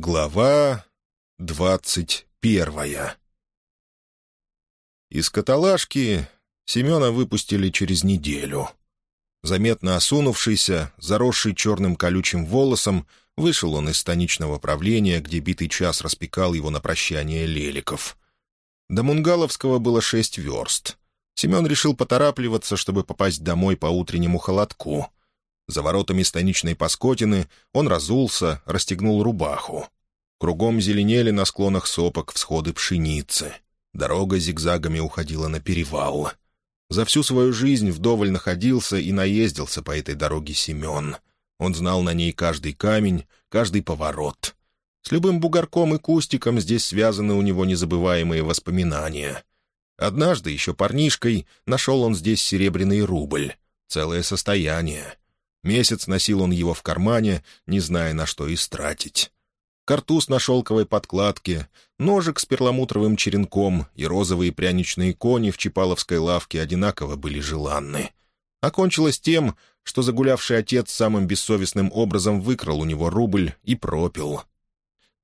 Глава двадцать первая Из каталажки Семена выпустили через неделю. Заметно осунувшийся, заросший черным колючим волосом, вышел он из станичного правления, где битый час распекал его на прощание Леликов. До Мунгаловского было шесть верст. Семен решил поторапливаться, чтобы попасть домой по утреннему холодку — за воротами станичной паскотины он разулся, расстегнул рубаху. Кругом зеленели на склонах сопок всходы пшеницы. Дорога зигзагами уходила на перевал. За всю свою жизнь вдоволь находился и наездился по этой дороге Семен. Он знал на ней каждый камень, каждый поворот. С любым бугорком и кустиком здесь связаны у него незабываемые воспоминания. Однажды, еще парнишкой, нашел он здесь серебряный рубль. Целое состояние. Месяц носил он его в кармане, не зная, на что истратить. Картуз на шелковой подкладке, ножик с перламутровым черенком и розовые пряничные кони в Чапаловской лавке одинаково были желанны. Окончилось тем, что загулявший отец самым бессовестным образом выкрал у него рубль и пропил.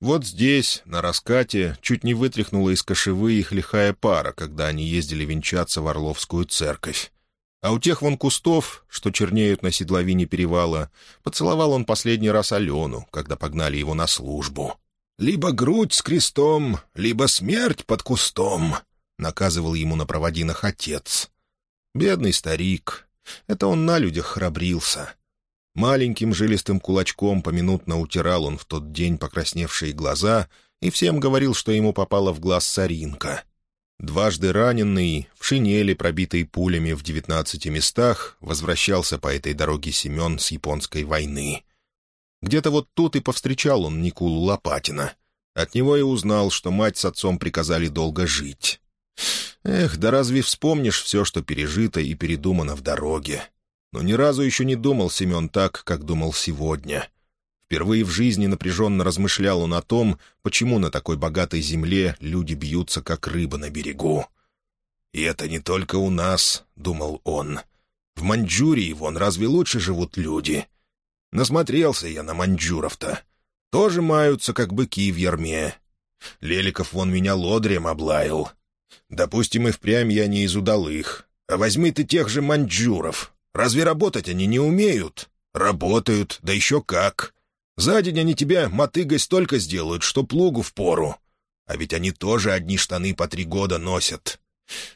Вот здесь, на раскате, чуть не вытряхнула из кошевы их лихая пара, когда они ездили венчаться в Орловскую церковь. А у тех вон кустов, что чернеют на седловине перевала, поцеловал он последний раз Алену, когда погнали его на службу. «Либо грудь с крестом, либо смерть под кустом», — наказывал ему на проводинах отец. Бедный старик. Это он на людях храбрился. Маленьким жилистым кулачком поминутно утирал он в тот день покрасневшие глаза и всем говорил, что ему попала в глаз соринка — Дважды раненый, в шинели, пробитой пулями в девятнадцати местах, возвращался по этой дороге Семен с японской войны. Где-то вот тут и повстречал он Никулу Лопатина. От него и узнал, что мать с отцом приказали долго жить. Эх, да разве вспомнишь все, что пережито и передумано в дороге? Но ни разу еще не думал Семен так, как думал сегодня. Впервые в жизни напряженно размышлял он о том, почему на такой богатой земле люди бьются, как рыба на берегу. «И это не только у нас», — думал он. «В Маньчжурии, вон, разве лучше живут люди? Насмотрелся я на маньчжуров-то. Тоже маются, как быки в ярме. Леликов вон меня лодрем облаял. Допустим, и впрямь я не из удалых. А возьми ты тех же маньчжуров. Разве работать они не умеют? Работают, да еще как. За день они тебя мотыгой столько сделают, что плугу впору. А ведь они тоже одни штаны по три года носят.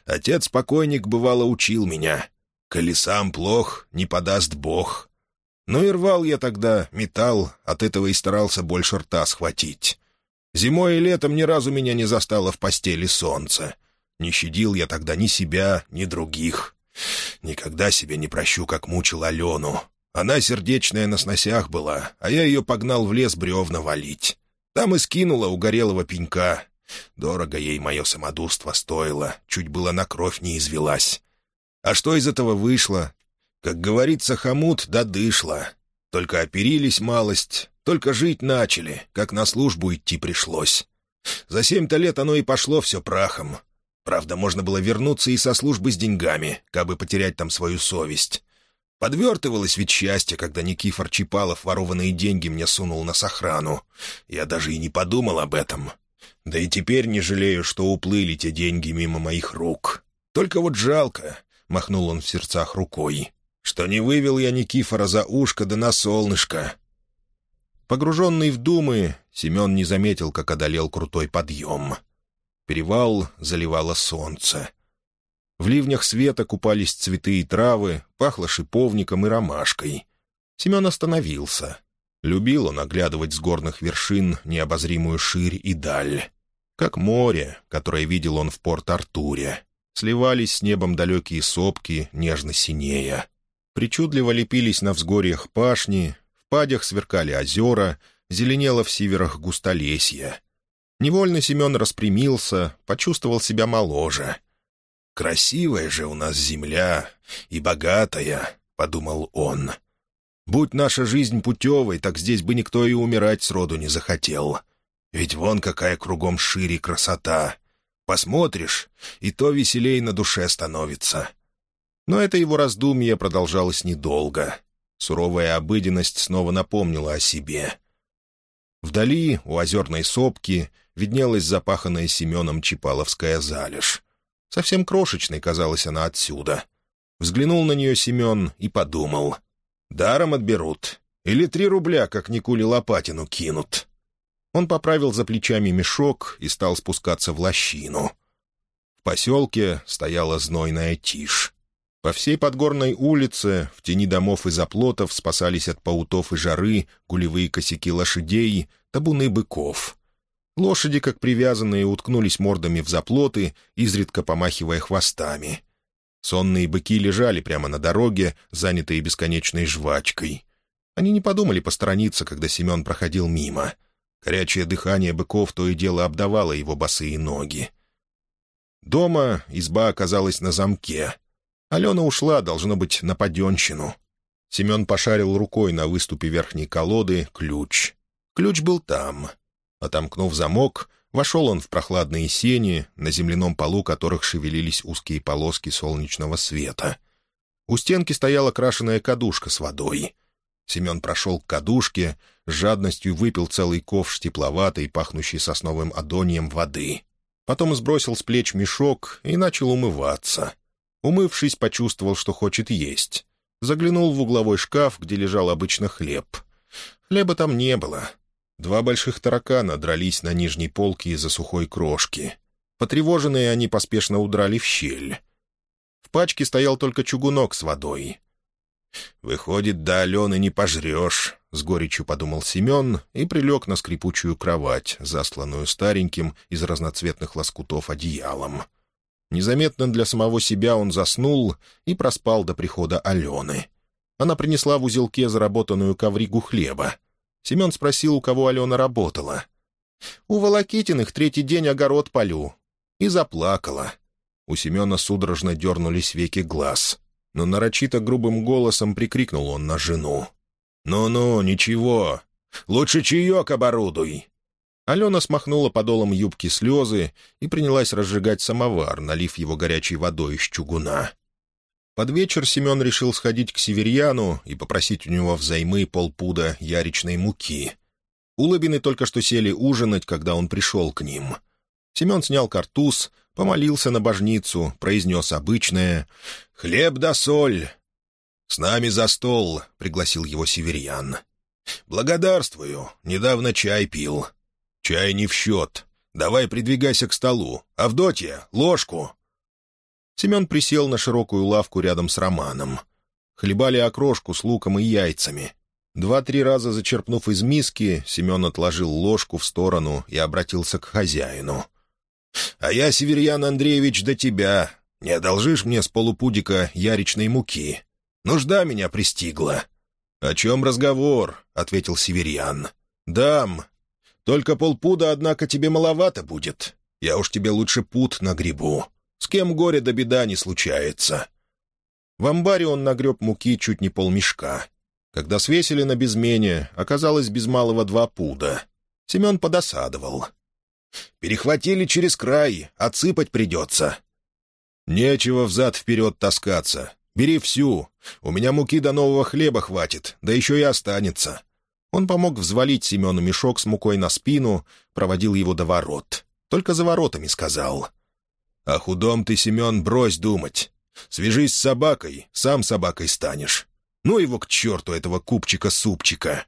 Отец-покойник, бывало, учил меня. Колесам плох, не подаст Бог. Ну и рвал я тогда металл, от этого и старался больше рта схватить. Зимой и летом ни разу меня не застало в постели солнце. Не щадил я тогда ни себя, ни других. Никогда себе не прощу, как мучил Алену. Она сердечная на сносях была, а я ее погнал в лес бревна валить. Там и скинула угорелого пенька. Дорого ей мое самодурство стоило, чуть было на кровь не извелась. А что из этого вышло? Как говорится, хомут да дышло. Только оперились малость, только жить начали, как на службу идти пришлось. За семь-то лет оно и пошло все прахом. Правда, можно было вернуться и со службы с деньгами, кабы потерять там свою совесть. Подвертывалось ведь счастье, когда Никифор Чипалов ворованные деньги мне сунул на сохрану. Я даже и не подумал об этом. Да и теперь не жалею, что уплыли те деньги мимо моих рук. Только вот жалко, — махнул он в сердцах рукой, — что не вывел я Никифора за ушко да на солнышко. Погруженный в думы, Семен не заметил, как одолел крутой подъем. Перевал заливало солнце. В ливнях света купались цветы и травы, пахло шиповником и ромашкой. Семен остановился. Любил он оглядывать с горных вершин необозримую ширь и даль. Как море, которое видел он в Порт-Артуре. Сливались с небом далекие сопки, нежно синея. Причудливо лепились на взгорьях пашни, в падях сверкали озера, зеленело в сиверах густолесье. Невольно Семен распрямился, почувствовал себя моложе — «Красивая же у нас земля и богатая», — подумал он. «Будь наша жизнь путевой, так здесь бы никто и умирать сроду не захотел. Ведь вон какая кругом шире красота. Посмотришь, и то веселей на душе становится». Но это его раздумье продолжалось недолго. Суровая обыденность снова напомнила о себе. Вдали, у озерной сопки, виднелась запаханная Семеном Чипаловская залежь. Совсем крошечной казалась она отсюда. Взглянул на нее Семен и подумал. «Даром отберут. Или три рубля, как Никуле Лопатину, кинут». Он поправил за плечами мешок и стал спускаться в лощину. В поселке стояла знойная тишь. По всей подгорной улице, в тени домов и заплотов спасались от паутов и жары гулевые косяки лошадей, табуны быков. Лошади, как привязанные, уткнулись мордами в заплоты, изредка помахивая хвостами. Сонные быки лежали прямо на дороге, занятые бесконечной жвачкой. Они не подумали посторониться, когда Семен проходил мимо. Горячее дыхание быков то и дело обдавало его босые ноги. Дома изба оказалась на замке — Алена ушла, должно быть, на паденщину. Семен пошарил рукой на выступе верхней колоды ключ. Ключ был там. Отомкнув замок, вошел он в прохладные сени, на земляном полу которых шевелились узкие полоски солнечного света. У стенки стояла крашеная кадушка с водой. Семен прошел к кадушке, с жадностью выпил целый ковш тепловатой, пахнущей сосновым адонием воды. Потом сбросил с плеч мешок и начал умываться. Умывшись, почувствовал, что хочет есть. Заглянул в угловой шкаф, где лежал обычно хлеб. Хлеба там не было. Два больших таракана дрались на нижней полке из-за сухой крошки. Потревоженные они поспешно удрали в щель. В пачке стоял только чугунок с водой. «Выходит, до Алены не пожрешь», — с горечью подумал Семен и прилег на скрипучую кровать, засланную стареньким из разноцветных лоскутов одеялом. Незаметно для самого себя он заснул и проспал до прихода Алены. Она принесла в узелке заработанную ковригу хлеба. Семен спросил, у кого Алена работала. «У Волокитиных третий день огород полю». И заплакала. У Семена судорожно дернулись веки глаз. Но нарочито грубым голосом прикрикнул он на жену. «Ну-ну, ничего. Лучше чаек оборудуй. Алена смахнула подолом юбки слезы и принялась разжигать самовар, налив его горячей водой из чугуна. Под вечер Семен решил сходить к Северьяну и попросить у него взаймы полпуда яричной муки. Улыбины только что сели ужинать, когда он пришел к ним. Семен снял картуз, помолился на божницу, произнес обычное «Хлеб да соль!» «С нами за стол», — пригласил его Северьян. «Благодарствую. Недавно чай пил. «Чай не в счет. Давай придвигайся к столу. Авдотья, ложку!» Семен присел на широкую лавку рядом с Романом. Хлебали окрошку с луком и яйцами. Два-три раза зачерпнув из миски, Семен отложил ложку в сторону и обратился к хозяину. «А я, Северьян Андреевич, до тебя. Не одолжишь мне с полупудика яричной муки? Нужда меня пристигла». «О чем разговор?» — ответил Северьян. «Дам. Только полпуда, однако, тебе маловато будет. Я уж тебе лучше пуд нагребу. С кем горе да беда не случается». В амбаре он нагреб муки чуть не полмешка. Когда свесили на безмене, оказалось без малого два пуда. Семен подосадовал. «Перехватили через край, отсыпать придется». «Нечего взад-вперед таскаться. Бери всю. У меня муки до нового хлеба хватит, да еще и останется. Он помог взвалить Семену мешок с мукой на спину, проводил его до ворот. Только за воротами сказал. «О худом ты, Семен, брось думать. Свяжись с собакой, сам собакой станешь. Ну его к черту, этого купчика-супчика!»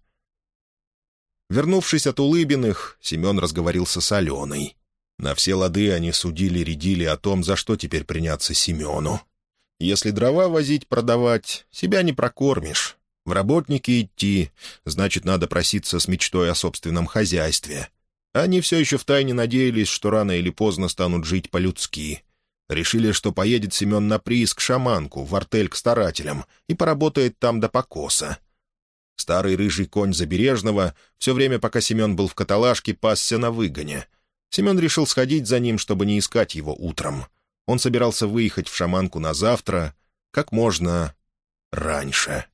Вернувшись от Улыбиных, Семен разговорился с Аленой. На все лады они судили-редили о том, за что теперь приняться Семену. Если дрова возить, продавать, себя не прокормишь. В работники идти, значит, надо проситься с мечтой о собственном хозяйстве. Они все еще втайне надеялись, что рано или поздно станут жить по-людски. Решили, что поедет Семен на прииск шаманку, в артель к старателям, и поработает там до покоса. Старый рыжий конь Забережного все время, пока Семен был в каталажке, пасся на выгоне. Семен решил сходить за ним, чтобы не искать его утром. Он собирался выехать в шаманку на завтра, как можно раньше.